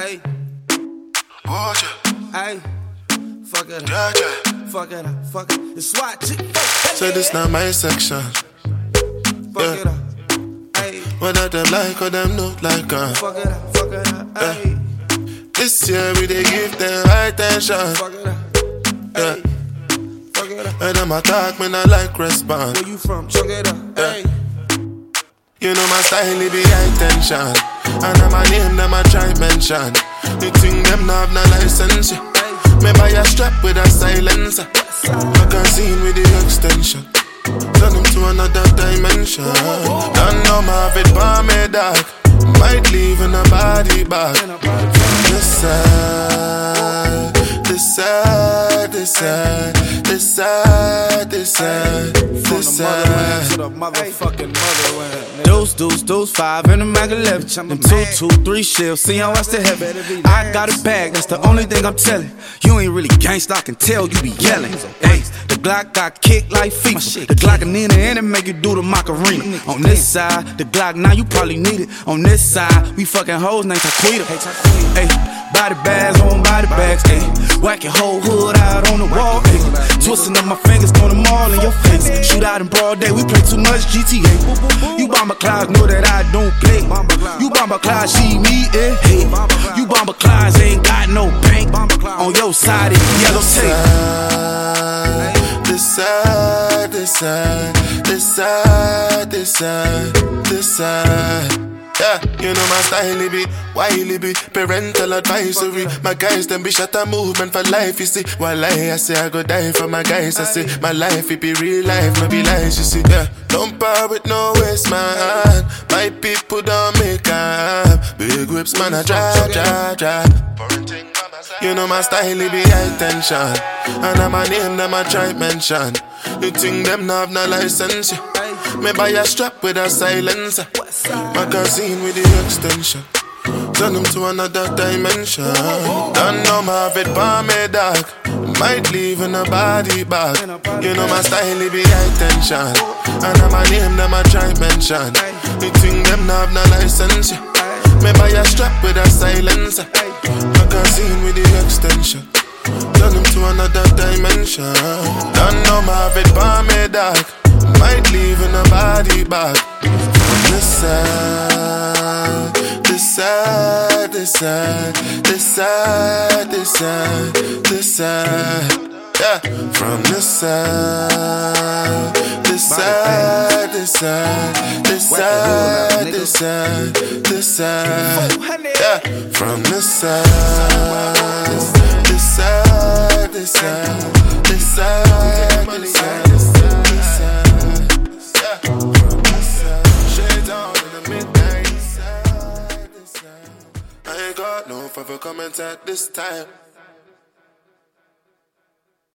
Hey, Watch it, hey, fuck it up, yeah, yeah. fuck it up, fuck it. It's SWAT. So this not my section. Fuck yeah. it up. Hey, Whether them like or them not like uh. fuck it up, fuck it up. Hey, This year we dey give them high attention. fuck it up. Yeah. Hey, fuck it up. When them attack, me not like respond. Where you from? Fuck it up. Hey, You know my style, it be high tension. And I'm a name, them a try mention. You think them not have no license? Yeah. Me buy a strap with a silencer. Magazine with the extension. Turn them to another dimension. Don't know my fit by me dog. Might leave in a body bag. This side, this side, this side, this side, this side, this side. the motherfucking motherland. Deuce, deuce, deuce, five in the mag 11. Them two, two, three shells. See how I still have it. I got a bag, that's the only thing I'm telling. You ain't really gangsta, I can tell you be yelling. Hey, the Glock got kicked like FIFA. The Glock and Nina and it make you do the Macarena. On this side, the Glock now you probably need it. On this side, we fucking hoes named Taquita. Hey, body bags on body bags. Hey, whack your whole hood out on. Twisting up my fingers, throwing them all in your face. Shoot out in broad day, we play too much GTA. You bomber clouds know that I don't play. You bomber clouds, see me, eh? Hey, you bomber clouds ain't got no bank. On your side, it's yellow tape. This side, this side, this side, this side, this side. Yeah, you know my style, it be wily be parental advisory. My guys, them be shut a movement for life, you see. While I, I say I go die for my guys, I say my life, it be real life, no be lies, you see. Yeah, don't power with no waste, man. My people don't make up. Big whips, man, I drive, drive, drive. You know my style, it be high tension. And I'm a name, them a try mention. You think them not have no license? Yeah. Me buy a strap with a silencer. Magazine with the extension. Turn them to another dimension. Don't know my by me dog. Might leave in a body bag. You know my style, it be high tension. And I'm a name, them a try mention. You think them have no license? Me buy a strap with a silencer. Magazine with the extension. Turn them to another dimension. Don't know my by me dog. Might leave in a body bag. This side, this side, this side, this side, this side, this side. Yeah, from this side, this side, this side, this side, this side, this side. Yeah, from this side, this side, this side, this side, this side. Got no further comments at this time.